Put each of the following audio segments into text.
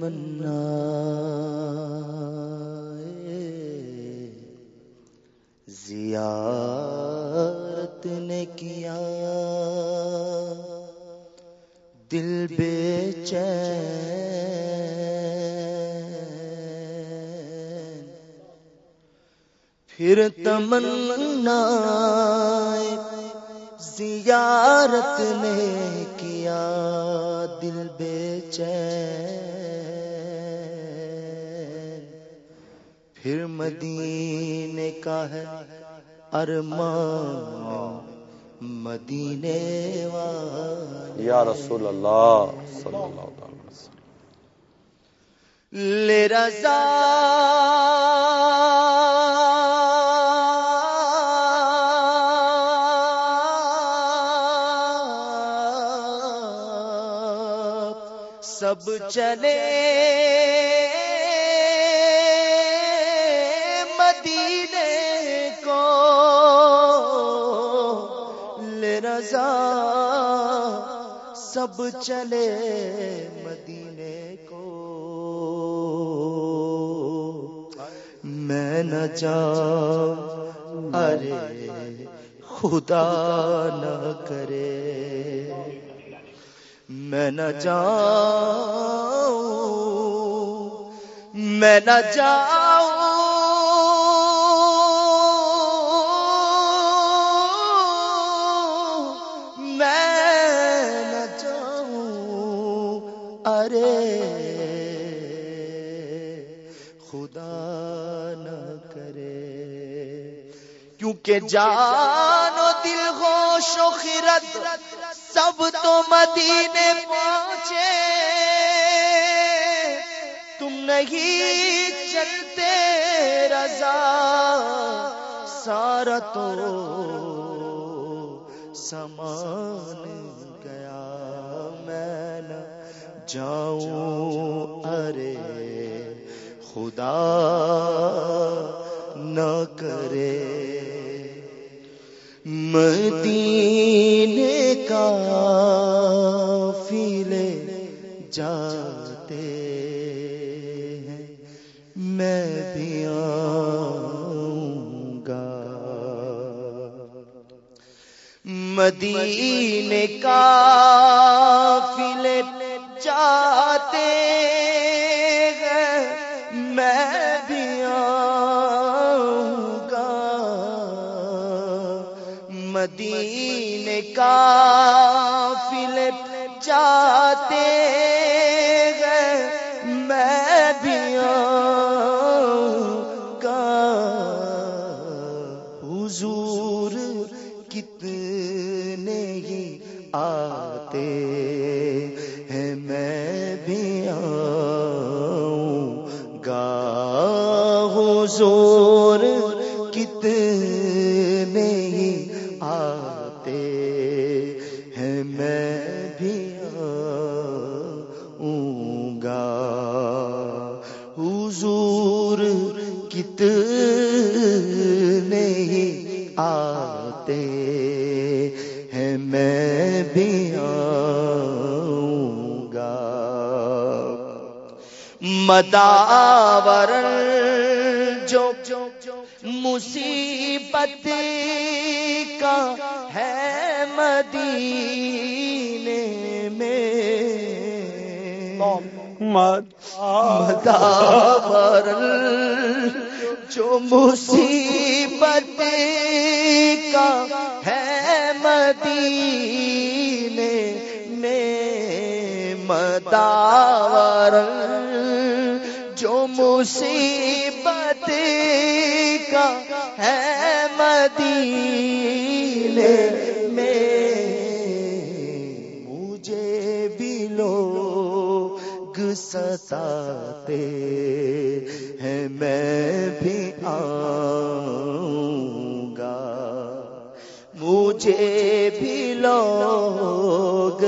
تمنا زیارت نے کیا۔ دل بے چین۔ پھر تمنا زیارت نے کیا۔ دل بے چین۔ مدینے کا ہے ارمان مدینے والے۔ یا رسول اللہ صلی اللہ علیہ وسلم۔ لے رضا۔ سب چلے۔ سب چلے مدینے کو۔ میں نہ جاؤں، ارے خدا نہ کرے۔ میں نہ جاؤں، میں نہ جاؤں۔ خدا نہ کرے۔ کیونکہ جان و دل ہوش و خرد سب تو مدینے پہنچے۔ تم نہیں چلتے رضا، سارا تو سامان جاؤں ارے خدا نہ کرے۔ مدینے کا فیلے جاتے ہیں۔ میں بھی آؤں گا۔ مدینے کا چار مداور جو مصیبت کا ہے مدینے میں۔ مداور جو مصیبت کا ہے مدینے میں۔ مداور مصیبت کا ہے مدینے میں۔ مجھے بھی لوگ ستاتے ہیں، میں بھی آؤں گا۔ مجھے بھی لوگ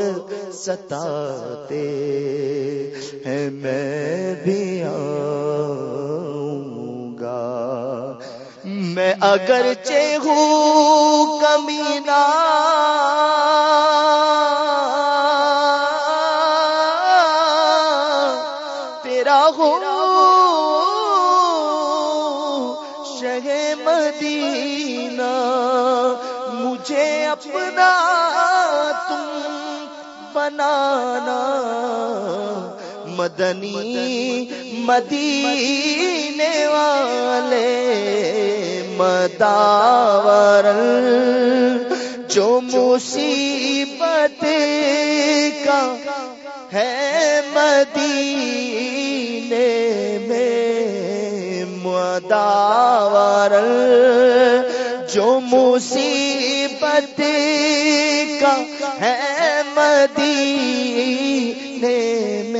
ستاتے ہیں میں بھی آؤں گا۔ میں اگرچہ ہوں کمینہ۔ تیرا ہو شہ مدینہ۔ مجھے اپنا تم بنانا۔ مدنی مدینے والے مداور جو مصیبت کا ہے مدینے میں مداور جو مصیبت کا ہے مدینے میں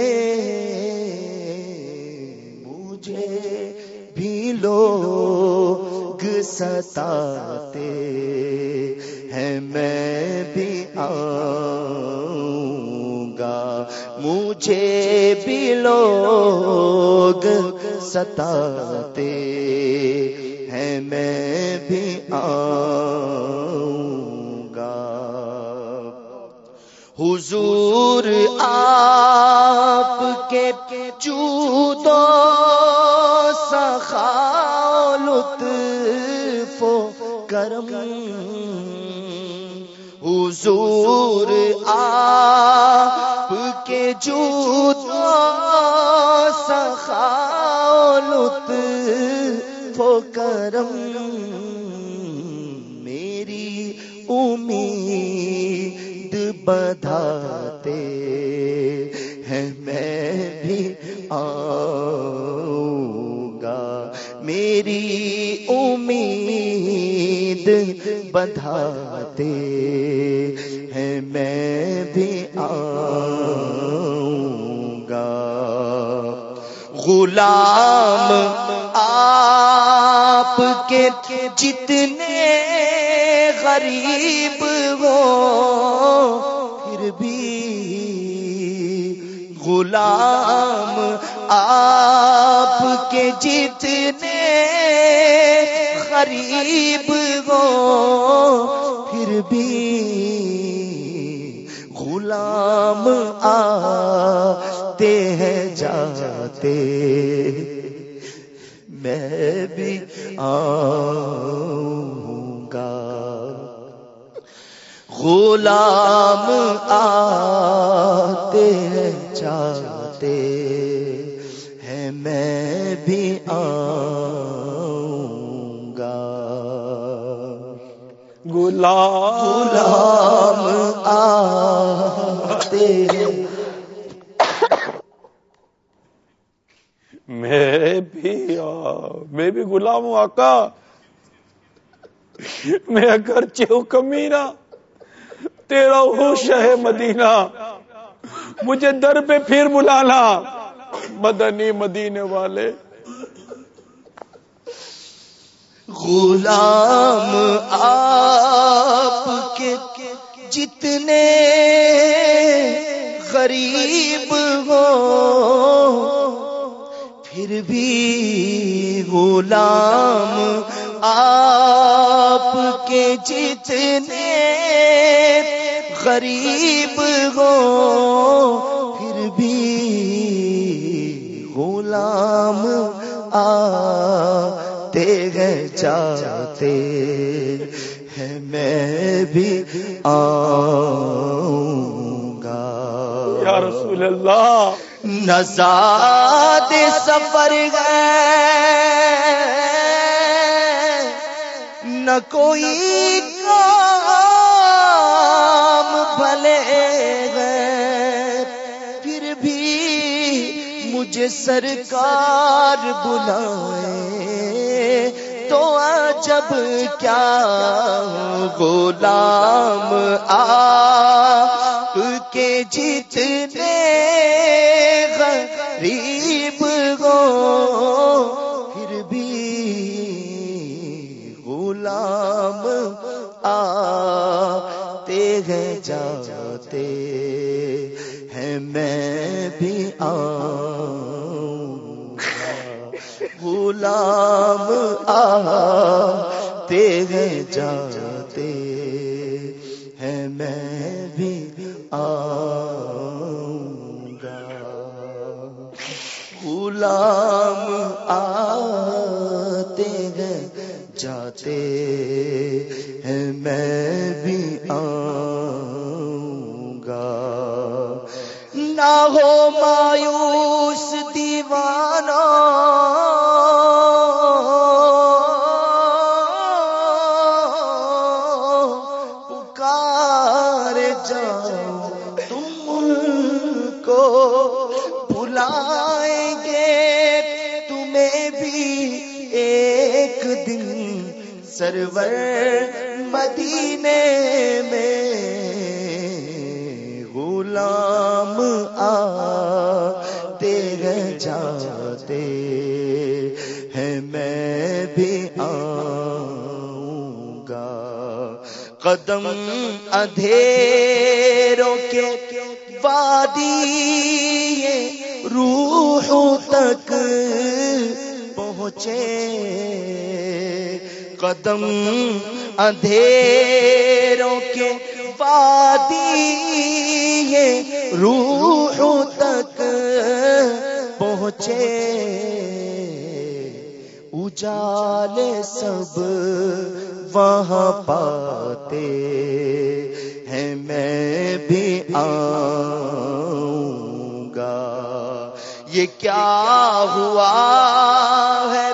لوگ ستاتے ہیں میں بھی آؤں گا۔ مجھے بھی لوگ ستاتے امید بدھاتے ہیں، میں بھی آؤں گا۔ غلام، آپ کے جتنے غریب ہو، پھر بھی غلام، آپ کے جتنے غریب ہو، پھر بھی غلام آتے ہیں، جاتے میں بھی آؤں گا۔ غلام آتے ہیں، جاتے ہیں، میں بھی آؤں غلام غلام آتے میں بھی آ- میں بھی غلام ہوں، آقا۔ میں اگرچہ ہوں کمینہ، تیرا ہوں شہ مدینہ۔ مجھے در پہ پھر بلانا۔ مدنی مدینے والے غلام آپ کے جتنے غریب ہو، پھر بھی غلام آپ کے جتنے غریب ہو، پھر بھی غلام آتے ہیں جاتے ہیں میں بھی آؤں گا۔ یا رسول اللہ۔ نزاد سفر گئے نہ کوئی کام بھلے گئے پھر بھی مجھے سرکار بلائے۔ تو جب کیا غلام آپ کے جتنے غریب ہو، پھر بھی غلام آتے ہیں، جاتے ہیں، میں بھی آؤں غلام آتے ہیں جاتے ہیں میں بھی آؤں گا۔ غلام آتے ہیں جاتے میں بھی آؤں گا۔ قدم ادھیروں کے وادی روح تک پہنچے۔ قدم اندھیروں کے وادی روح تک پہنچے۔ اجالے سب وہاں پاتے ہیں، میں بھی آؤں گا۔ یہ کیا ہوا ہے؟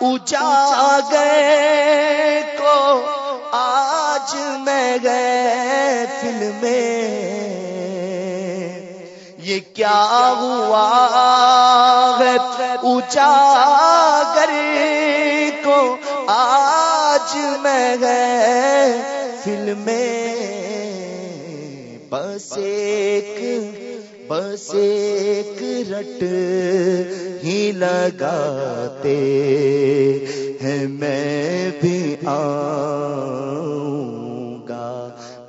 اجاگر کو آج میں گئے فل میں یہ کیا ہوا ہے اجاگر کو آج میں گئے فل میں بس ایک بس ایک رٹ ہی لگاتے ہیں، میں بھی آؤں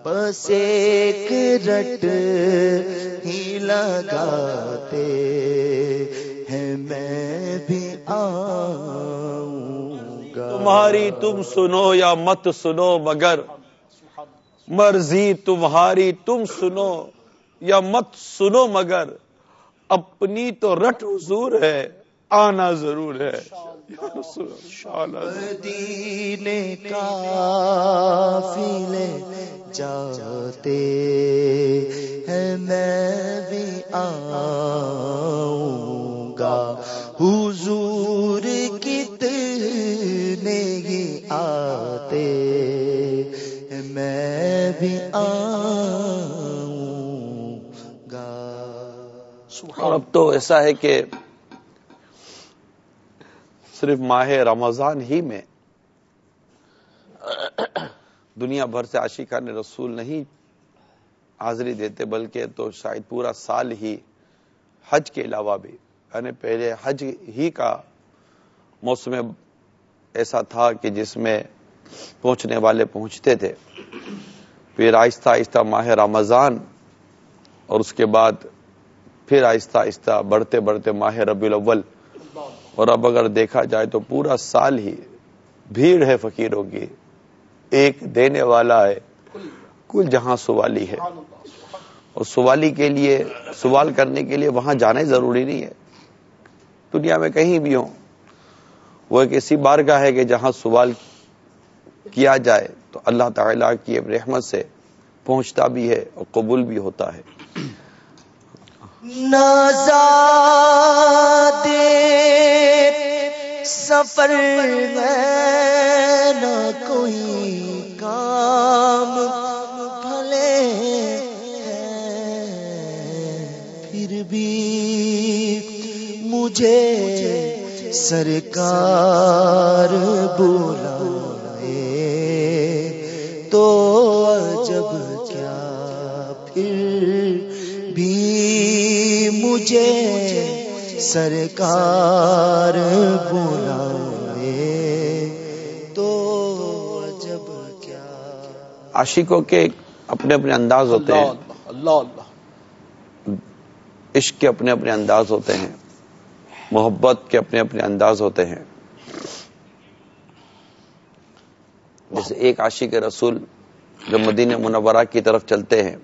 بس ایک رٹ ہی لگاتے ہیں، میں بھی آؤں گا۔ تمہاری تم سنو یا مت سنو، مگر مرضی تمہاری تم سنو یا مت سنو، مگر اپنی تو رٹ حضور ہے، آنا ضرور ہے۔ مدینے کا فیلے جاتے ہیں میں بھی آؤں گا۔ حضور کتنے ہی آتے ہیں میں بھی آؤں گا۔ اور اب تو ایسا ہے کہ صرف ماہ رمضان ہی میں دنیا بھر سے عاشقان رسول نہیں حاضری دیتے، بلکہ تو شاید پورا سال ہی حج کے علاوہ بھی۔ یعنی پہلے حج ہی کا موسم ایسا تھا کہ جس میں پہنچنے والے پہنچتے تھے۔ پھر آہستہ آہستہ ماہ رمضان اور اس کے بعد پھر آہستہ آہستہ بڑھتے بڑھتے ماہ ربی الاول اور اب اگر دیکھا جائے تو پورا سال ہی بھیڑ ہے فقیروں کی۔ ایک دینے والا ہے۔ کل جہاں سوالی ہے۔ اور سوالی کے لیے، سوال کرنے کے لیے وہاں جانا ضروری نہیں ہے۔ دنیا میں کہیں بھی ہوں، وہ ایک ایسی بارگاہ ہے کہ جہاں سوال کیا جائے تو اللہ تعالیٰ کی رحمت سے پہنچتا بھی ہے اور قبول بھی ہوتا ہے۔ نازاد سفر میں نہ کوئی کام بھلے پھر بھی مجھے سرکار بلائے مجھے سرکار بلائے تو عجب کیا۔ عاشقوں کے اپنے اپنے انداز ہوتے ہیں۔ اللہ اللہ عشق کے اپنے اپنے انداز ہوتے ہیں۔ محبت کے اپنے اپنے انداز ہوتے ہیں۔ جیسے ایک عاشق رسول جب مدینہ منورہ کی طرف چلتے ہیں۔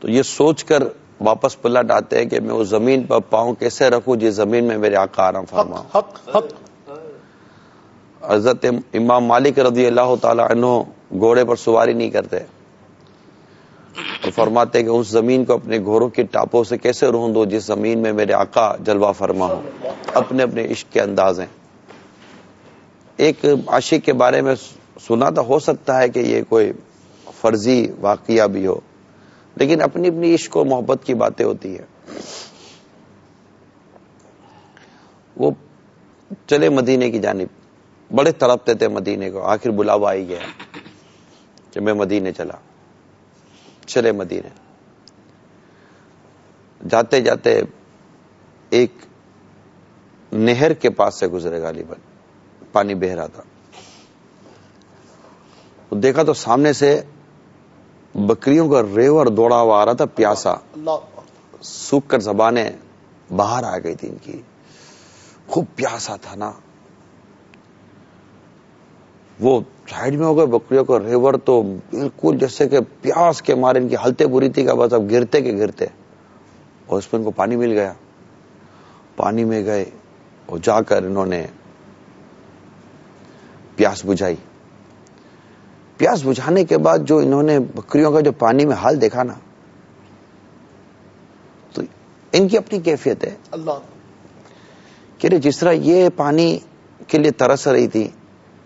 تو یہ سوچ کر واپس پلٹ آتے ہیں کہ میں اس زمین پر پاؤں کیسے رکھوں؟ جس زمین میں میرے آقا آرام فرما حق حق۔ حضرت امام مالک رضی اللہ تعالی عنہ گھوڑے پر سواری نہیں کرتے اور فرماتے کہ اس زمین کو اپنے گھوڑوں کی ٹاپوں سے کیسے روند دو جس زمین میں میرے آقا جلوہ فرما ہو اپنے اپنے عشق کے انداز ہیں۔ ایک عاشق کے بارے میں سنا تو ہو سکتا ہے کہ یہ کوئی فرضی واقعہ بھی ہو۔ لیکن اپنی اپنی عشق و محبت کی باتیں ہوتی ہیں۔ وہ چلے مدینے کی جانب، بڑے تڑپتے تھے مدینے کو، آخر بلاوا آئی گیا کہ میں مدینے چلا۔ چلے مدینے۔ جاتے جاتے ایک نہر کے پاس سے گزرے غالباً پانی بہ رہا تھا۔ دیکھا تو سامنے سے بکریوں کا ریو اور دوڑا ہوا آ رہا تھا پیاسا۔ سوکھ کر زبانیں باہر آ گئی تھی ان کی۔ خوب پیاسا تھا نا۔ وہ سائڈ میں ہو گئے بکریوں کا ریور تو بالکل جیسے کہ پیاس کے مارے ان کی حالتیں بری تھی کہ بس اب گرتے کے گرتے۔ اور اس میں ان کو پانی مل گیا۔ پانی میں گئے اور جا کر انہوں نے پیاس بجھائی۔ پیاس بجھانے کے بعد جو انہوں نے بکریوں کا جو پانی میں حال دیکھا نا تو ان کی اپنی کیفیت ہے۔ اللہ۔ کہ جس طرح یہ پانی کے لیے ترس رہی تھی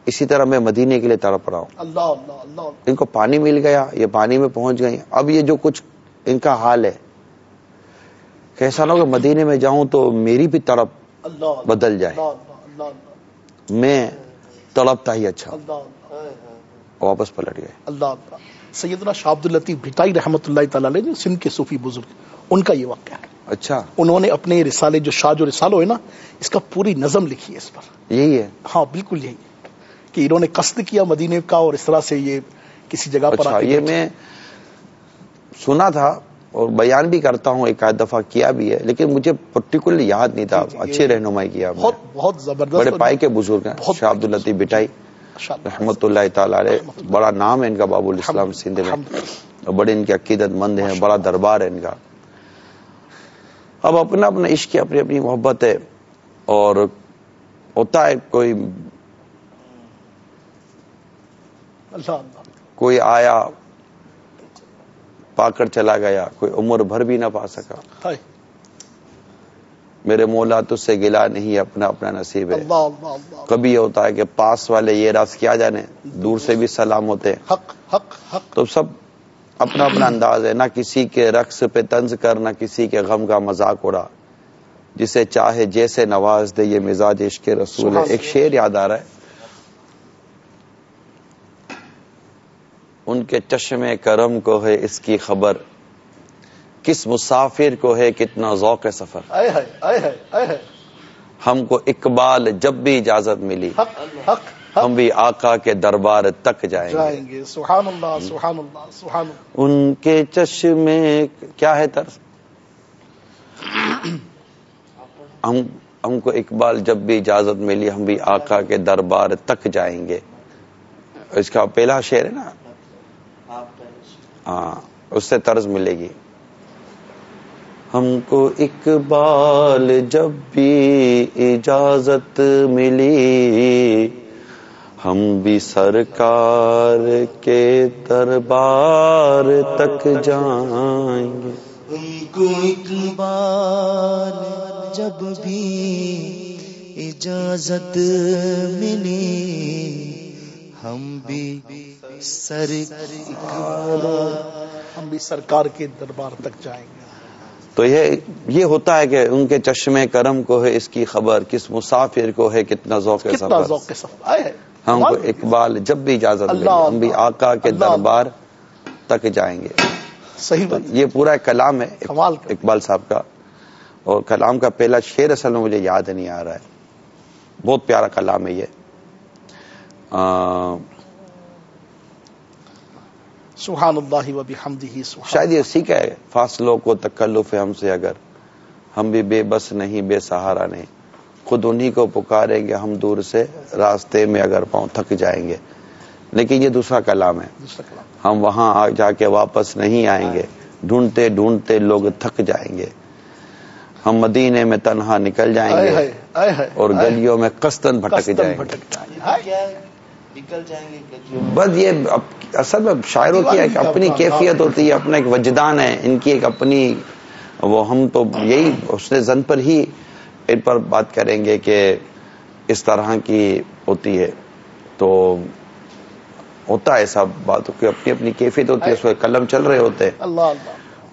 اسی طرح میں مدینے کے لیے تڑپ رہا ہوں۔ اللہ اللہ اللہ۔ ان کو پانی مل گیا یہ پانی میں پہنچ گئی اب یہ جو کچھ ان کا حال ہے کہ ایسا نہ ہو کہ مدینے میں جاؤں تو میری بھی تڑپ بدل جائے۔ اللہ اللہ اللہ۔ میں تڑپتا ہی اچھا۔ اللہ۔ واپس پلٹ گئے۔ اللہ سیدنا شاہ عبد الطیف بھٹائی رحمۃ اللہ تعالی علیہ جو سندھ کے صوفی بزرگ ان کا یہ واقعہ ہے۔ اچھا۔ انہوں نے اپنے رسالے جو شاہ جو رسالو ہے نا اس کا پوری نظم لکھی ہے اس پر۔ یہی ہے؟ ہاں بالکل یہی کہ انہوں نے قصد کیا مدینے کا اور اس طرح سے یہ کسی جگہ پر اچھا کے یہ۔ میں سنا تھا اور بیان بھی کرتا ہوں ایک آدھ دفعہ کیا بھی ہے لیکن مجھے پرٹیکولرلی یاد نہیں تھا۔ جی، جی، اچھی یہ رہنمائی کیا۔ بہت بہت زبردست بڑے پائے کے بزرگ ہیں شاہ عبد الطیف بٹائی۔ رحمت اللہ تعالی علیہ. بڑا نام ہے ان کا باب الاسلام سندھ میں. بڑے ان کے عقیدت مند ہیں بڑا دربار ہے ان کا. اب اپنا اپنا عشق اپنی اپنی محبت ہے. اور ہوتا ہے کوئی کوئی آیا پا کر چلا گیا کوئی عمر بھر بھی نہ پا سکا. میرے مولا تجھ سے گلا نہیں اپنا اپنا نصیب ہے۔ اللہ اللہ اللہ۔ کبھی یہ ہوتا ہے کہ پاس والے یہ راز کیا جانے؟ دور سے بھی سلام ہوتے ہیں۔ حق حق حق۔ تو سب اپنا اپنا انداز ہے۔ نہ کسی کے رقص پہ طنز کر نہ کسی کے غم کا مذاق اڑا۔ جسے چاہے جیسے نواز دے یہ مزاج عشق رسول ہے۔ ایک شعر یاد آ رہا ہے۔ ان کے چشمے کرم کو ہے اس کی خبر۔ کس مسافر کو ہے کتنا ذوق سفر؟ آئے ہے آئے آئے ہم کو اقبال جب بھی اجازت ملی حق حق ہم بھی آقا کے دربار تک جائیں گے۔ جائیں گے۔ سبحان اللہ سبحان اللہ سبحان اللہ۔ ان کے چشمے کیا ہے طرز؟ ہم ہم کو اقبال جب بھی اجازت ملی ہم بھی آقا کے دربار تک جائیں گے۔ اس کا پہلا شعر ہے نا؟ ہاں اس سے طرز ملے گی۔ ہم کو اقبال جب بھی اجازت ملی ہم بھی سرکار کے دربار تک جائیں۔ گے ہم کو اقبال جب بھی اجازت ملی ہم بھی سر ہم بھی سرکار کے دربار تک جائیں گے۔ تو یہ یہ ہوتا ہے کہ ان کے چشمے کرم کو ہے اس کی خبر کس مسافر کو ہے کتنا ذوق ہے ہم کو۔ اقبال جب بھی اجازت ہم بھی آقا کے دربار تک جائیں گے۔ صحیح یہ پورا کلام ہے۔ اقبال صاحب کا۔ اور کلام کا پہلا شعر اصل میں مجھے یاد نہیں آ رہا ہے۔ بہت پیارا کلام ہے یہ۔ سبحان اللہ و بحمدہ سبحان شاید یہ اسی کا ہے فاصلوں کو تکلف ہم سے اگر۔ ہم بھی بے بس نہیں بے سہارا نہیں۔ خود انہی کو پکاریں گے ہم دور سے راستے میں اگر پاؤں تھک جائیں گے۔ لیکن یہ دوسرا کلام ہے۔ دوسرا کلام۔ ہم وہاں آ جا کے واپس نہیں آئیں گے۔ ڈھونڈتے ڈھونڈتے لوگ تھک جائیں گے۔ ہم مدینے میں تنہا نکل جائیں گے۔ اور گلیوں میں قصدن بھٹک جائیں گے۔ نکل جائیں گے۔ بس یہ اصل میں شاعروں کی ایک اپنی کیفیت ہوتی ہے اپنا ایک وجدان ہے ان کی ایک اپنی وہ ہم تو یہی حسن زن پر ہی ان پر بات کریں گے کہ اس طرح کی ہوتی ہے۔ تو ہوتا ہے ایسا بات کہ اپنی اپنی کیفیت ہوتی ہے اس میں قلم چل رہے ہوتے ہیں۔ اللہ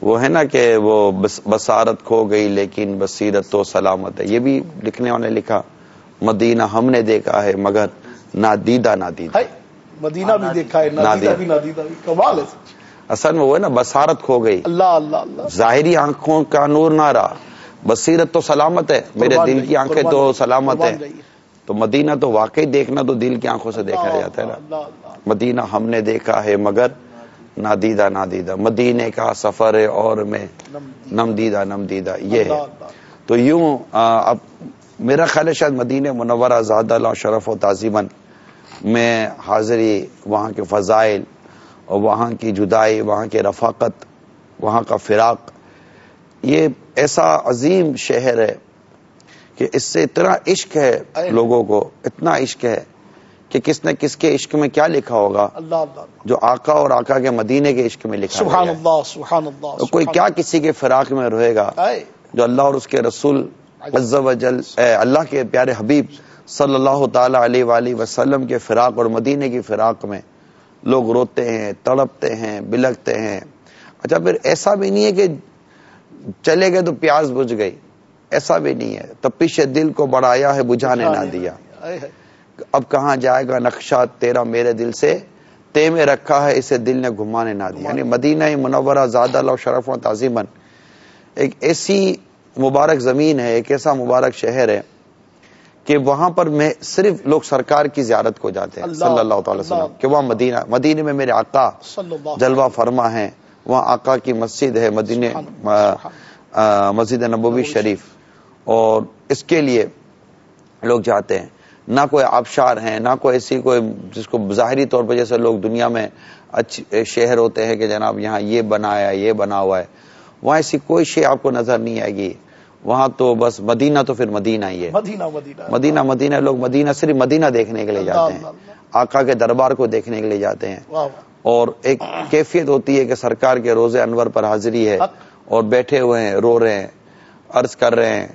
وہ ہے نا کہ وہ بس بسارت کھو گئی لیکن بصیرت تو سلامت ہے۔ یہ بھی لکھنے والے نے لکھا مدینہ ہم نے دیکھا ہے مگر نادیدہ نادیدہ۔ مدینہ بھی دیکھا ہے نادیدہ۔ بھی نادیدہ بھی کمال ہے۔ اصل میں وہ ہے نا بسارت کھو گئی۔ اللہ اللہ اللہ۔ ظاہری آنکھوں کا نور نہ رہا۔ بصیرت تو سلامت ہے میرے دل کی آنکھیں تو سلامت جائیے۔ تو مدینہ تو واقعی دیکھنا تو دل کی آنکھوں سے دیکھا جاتا ہے نا۔ مدینہ ہم نے دیکھا ہے مگر نادیدہ نادیدہ۔ مدینے کا سفر ہے اور میں نم دیدہ نم دیدہ یہ ہے۔ تو یوں اب میرا خیال ہے شاید مدینہ منورہ زادہ اللہ شرف و تعظیمن میں حاضری وہاں کے فضائل اور وہاں کی جدائی وہاں کی رفاقت وہاں کا فراق یہ ایسا عظیم شہر ہے کہ اس سے اتنا عشق ہے لوگوں کو اتنا عشق ہے کہ کس نے کس کے عشق میں کیا لکھا ہوگا؟ اللہ اللہ جو آقا اور آقا کے مدینے کے عشق میں لکھا سبحان۔ اللہ سبحان اللہ تو کوئی کیا کسی کے فراق میں رہے گا؟ جو اللہ اور اس کے رسول عز و جل اللہ کے پیارے حبیب صلی اللہ تعالی علیہ وآلہ وسلم کے فراق اور مدینے کی فراق میں لوگ روتے ہیں تڑپتے ہیں بلکتے ہیں۔ اچھا پھر ایسا بھی نہیں ہے کہ چلے گئے تو پیاس بجھ گئی۔ ایسا بھی نہیں ہے۔ تپش دل کو بڑھایا ہے بجھانے نہ دیا۔ اب کہاں جائے گا نقشہ تیرا میرے دل سے؟ تے میں رکھا ہے اسے دل نے گھمانے نہ دیا۔ یعنی مدینہ منورہ زادہ اللہ شرف و تعظیمن ایک ایسی مبارک زمین ہے ایک ایسا مبارک شہر ہے۔ کہ وہاں پر میں صرف لوگ سرکار کی زیارت کو جاتے ہیں اللہ، صلی اللہ تعالی وسلم۔ کہ وہاں مدینہ مدینے میں میرے آقا جلوہ فرما ہے وہاں آقا کی مسجد ہے آ، مسجد نبوی شریف۔ اور اس کے لیے لوگ جاتے ہیں۔ نہ کوئی آبشار ہیں نہ کوئی ایسی کوئی جس کو ظاہری طور پر جیسے لوگ دنیا میں اچھے شہر ہوتے ہیں کہ جناب یہاں یہ بنایا یہ بنا ہوا ہے۔ وہاں ایسی کوئی شے آپ کو نظر نہیں آئے گی۔ وہاں تو بس مدینہ تو پھر مدینہ ہی ہے۔ مدینہ مدینہ۔ مدینہ مدینہ لوگ مدینہ صرف مدینہ دیکھنے کے لیے جاتے ہیں۔ آقا کے دربار کو دیکھنے کے لیے جاتے ہیں۔ اور ایک کیفیت ہوتی ہے کہ سرکار کے روز انور پر حاضری ہے۔ اور بیٹھے ہوئے ہیں رو رہے ہیں عرض کر رہے ہیں۔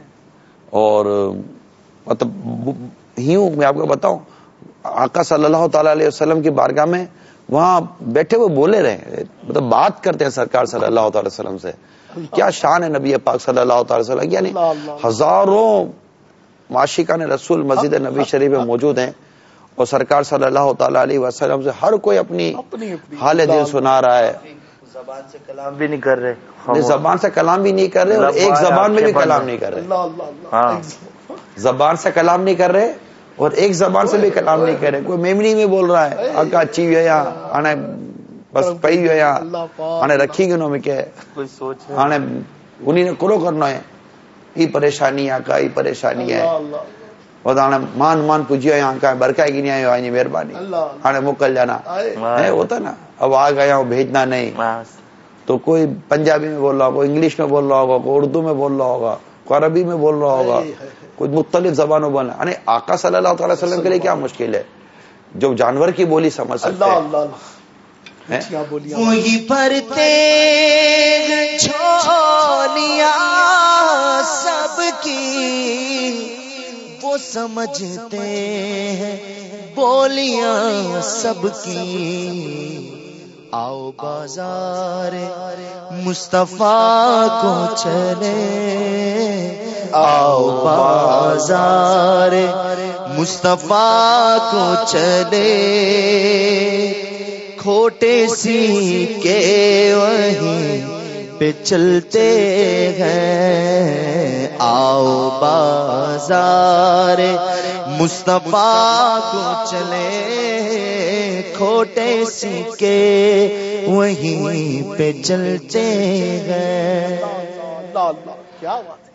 اور مطلب ہیوں میں آپ کو بتاؤں آقا صلی اللہ تعالی علیہ وسلم کی بارگاہ میں وہاں بیٹھے ہوئے بولے رہے مطلب بات کرتے ہیں سرکار صلی اللہ تعالی وسلم سے۔ کیا شان ہے نبی پاک صلی اللہ تعالی وسلم؟ یعنی۔ ہزاروں معاشقان رسول مسجد نبی شریف میں موجود ہیں اور سرکار صلی اللہ تعالی علیہ وسلم سے ہر کوئی اپنی حال دل سنا رہا ہے۔ زبان سے کلام بھی نہیں کر رہے۔ نہیں، زبان سے کلام بھی نہیں کر رہے اور ایک زبان میں بھی کلام نہیں کر رہے۔ اللہ اللہ اللہ۔ ہاں۔ زبان سے کلام نہیں کر رہے اور ایک زبان سے بھی کلام نہیں کر رہے۔ کوئی میمنی میں بول رہا ہے آقا اچھی ہوئی ہے۔ آنے بس پئی ہوئی ہے؟ ہوتا نا۔ اب آ گیا ہوں بھیجنا نہیں۔ تو کوئی پنجابی میں بول رہا ہوگا کوئی انگلش میں بول رہا ہوگا کوئی اردو میں بول رہا ہوگا کوئی عربی میں بول رہا ہوگا کوئی مختلف زبانوں بولنا آقا صلی اللہ تعالی وسلم کے لیے کیا مشکل ہے؟ جو جانور کی بولی سمجھ سکتے وہی پرتے چھولیاں سب کی۔ وہ سمجھتے ہیں بولیاں سب کی۔ آؤ بازار مصطفیٰ کو چلے۔ آؤ بازار مصطفیٰ کو چلے۔ کھوٹے سی کے وہیں پہ چلتے ہیں۔ آؤ بازار مصطفیٰ کو چلے۔ کھوٹے سی کے وہیں پہ چلتے ہیں۔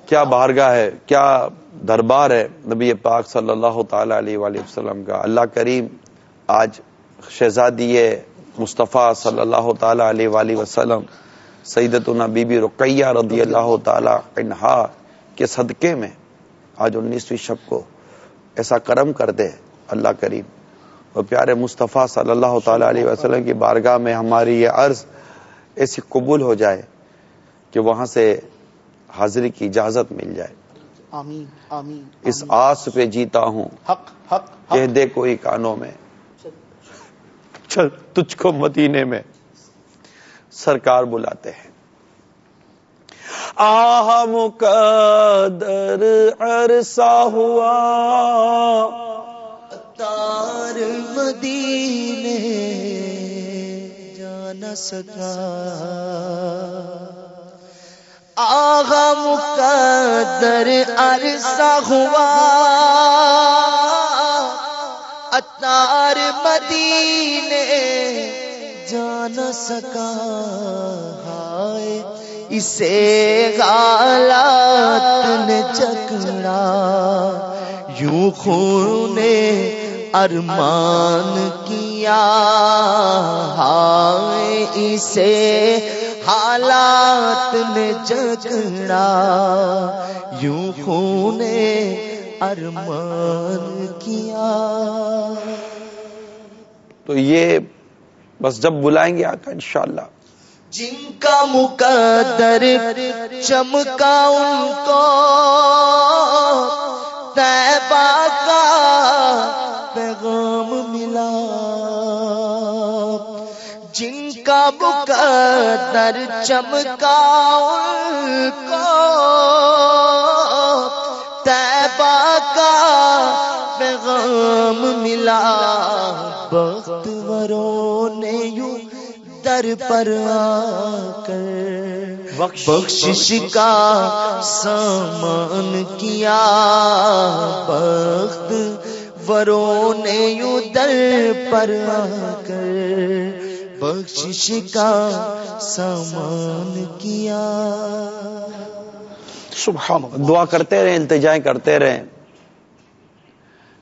کیا بارگاہ ہے؟ کیا دربار ہے نبی پاک صلی اللہ تعالی علیہ وآلہ وسلم کا؟ اللہ کریم آج شہزادی مصطفیٰ صلی اللہ تعالی علیہ وآلہ وسلم سیدتنا بی بی رقیہ رضی اللہ تعالی عنہا کے صدقے میں آج انیسویں شب کو ایسا کرم کر دے اللہ کریم۔ اور پیارے مصطفیٰ صلی اللہ تعالی علیہ وسلم کی بارگاہ میں ہماری یہ عرض ایسی قبول ہو جائے کہ وہاں سے حاضری کی اجازت مل جائے۔ آمین آمین اس آس پہ جیتا ہوں۔ حق حق کہہ دے کوئی کانوں میں۔ چل، تجھ کو مدینے میں سرکار بلاتے ہیں۔ آہ، مقدر عرصہ ہوا۔ تار مدینے جا نہ سکا۔ آغا مقدر عرصہ ہوا۔ اتار مدینے جا نہ سکا ہائے، اسے غالات نے جکڑا۔ یوں خون نے ارمان کیا ہائے، اسے حالات نے جگڑا یوں خون ارمان کیا۔ تو یہ بس جب بلائیں گے آقا انشاءاللہ۔ جن کا مقدر چمکا ان کو تیبا کا پیغام ملا۔ جن کا مقدر چمکا ان کو پیغام ملا۔ بخت وروں نے یوں در پر آ کر بخشش کا سامان کیا۔ بخت وروں نے یوں در پر آ کر بخشش کا سامان کیا۔ سبحان دعا کرتے رہیں التجائیں کرتے رہیں۔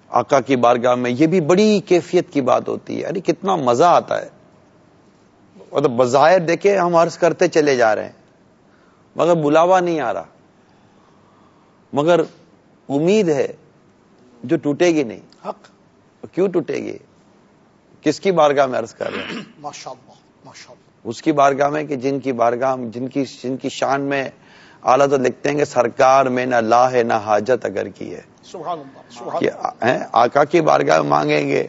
آقا کی بارگاہ میں یہ بھی بڑی کیفیت کی بات ہوتی ہے یعنی کتنا مزہ آتا ہے۔ مطلب بظاہر دیکھے ہم عرض کرتے چلے جا رہے ہیں مگر بلاوا نہیں آ رہا۔ مگر امید ہے جو ٹوٹے گی نہیں۔ حق۔ کیوں ٹوٹے گی؟ کس کی بارگاہ میں عرض کر رہے ہیں؟ ماشاء اللہ ماشاء اللہ اس کی بارگاہ میں کہ جن کی بارگاہ جن کی جن کی شان میں اعلیٰ تو لکھتے ہیں کہ سرکار میں نہ لا ہے نہ حاجت اگر کی ہے۔ سبحان اللہ سبحان کہ ہیں، آقا کی بارگاہ میں مانگیں گے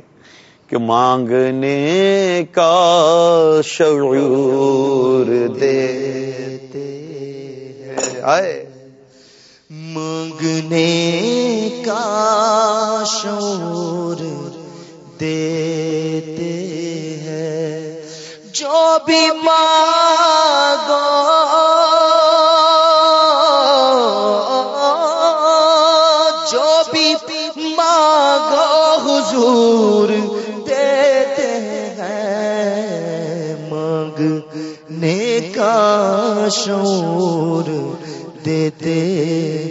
کہ مانگنے کا شعور دیتے ہیں۔ آئے۔ مانگنے کا شور دیتے ہیں۔ جو بھی مانگو شور دیتے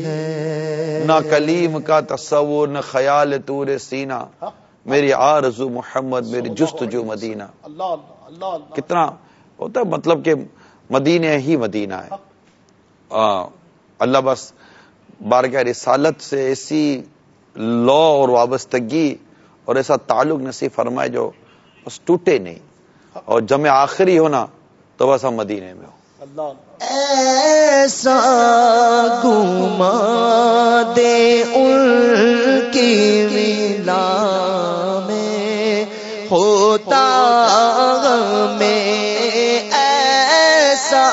ہیں۔ نہ کلیم کا تصور، نہ خیال تور سینہ۔ میری آرزو محمد، میری جستجو مدینہ۔ اللہ اللہ کتنا ہوتا ہے؟ مطلب کہ مدینہ ہی مدینہ ہے۔ اللہ بس بارگاہ رسالت سے ایسی لو اور وابستگی اور ایسا تعلق نصیب فرمائے جو بس ٹوٹے نہیں۔ اور جمع آخری ہونا تو بس ہم مدینے میں ہو۔ ایسا گما دے ان کی ولا میں ہوتا میں ایسا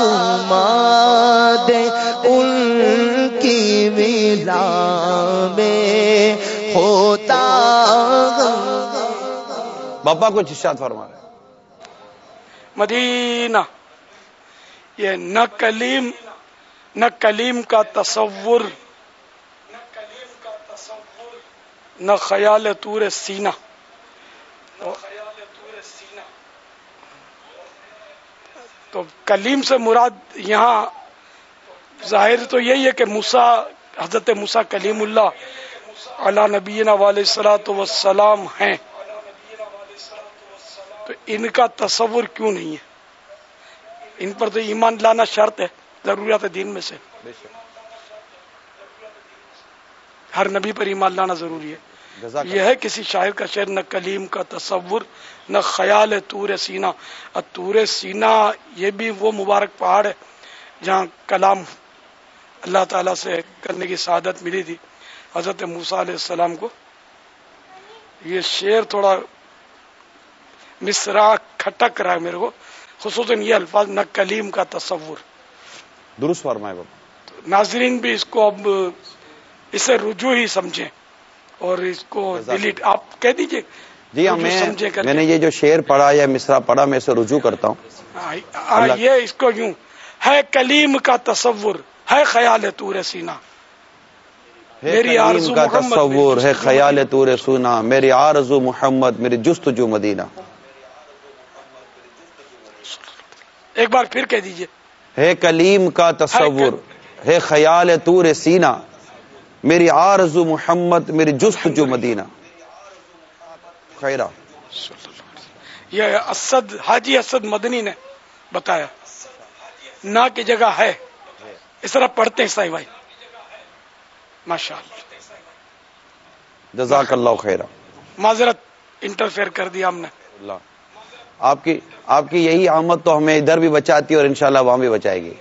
گما دے ان کی ولا میں ہوتا باپا کچھ ارشاد فرما رہے ہیں مدینہ۔ یہ نہ کلیم نہ کلیم کا تصور، نہ خیال تور سینہ۔ تو کلیم سے مراد یہاں ظاہر تو یہی ہے کہ موسا حضرت موسا کلیم اللہ علی نبینا والے سلاۃ وسلام ہیں۔ تو ان کا تصور کیوں نہیں ہے؟ ان پر تو ایمان لانا شرط ہے ضروریات دین میں سے۔ ہر نبی پر ایمان لانا ضروری ہے۔ یہ ہے کسی شاعر کا شعر نہ کلیم کا تصور نہ خیال ہے تور سینا۔ اور تور سینا یہ بھی وہ مبارک پہاڑ ہے جہاں کلام اللہ تعالی سے کرنے کی سعادت ملی تھی۔ حضرت موسیٰ علیہ السلام کو یہ شعر تھوڑا مصرا کھٹک رہا ہے میرے کو۔ خصوصاً یہ الفاظ نہ کلیم کا تصور۔ درست فرمائے بابا۔ ناظرین بھی اس کو اب اسے رجوع ہی سمجھیں اور اس کو ڈیلیٹ آپ کہہ دیجیے۔ جی ہاں رجوع میں۔ نے یہ جو شعر پڑھا یا مصرا پڑھا میں اسے رجوع کرتا ہوں۔ ہاں، ہاں، یہ اس کو یوں ہے کلیم کا تصور ہے خیال تور سینا میری آرزو کا محمد تصور ہے جستجو خیال۔ تور سونا میری آرزو محمد میری جست جو مدینہ۔ ایک بار پھر کہہ دیجیے۔ ہے کلیم کا تصور ہے خیال تور سینا میری آرزو محمد میری جست جو مدینہ۔ خیرہ۔ یہ اسد حاجی اسد مدنی نے بتایا نہ کی جگہ ہے۔ اس طرح پڑھتے ہیں سائی بھائی۔ ماشاء اللہ جزاک اللہ خیرہ۔ معذرت انٹرفیئر کر دیا ہم نے۔ اللہ۔ آپ کی آپ کی یہی آمد تو ہمیں ادھر بھی بچاتی ہے اور انشاءاللہ وہاں بھی بچائے گی۔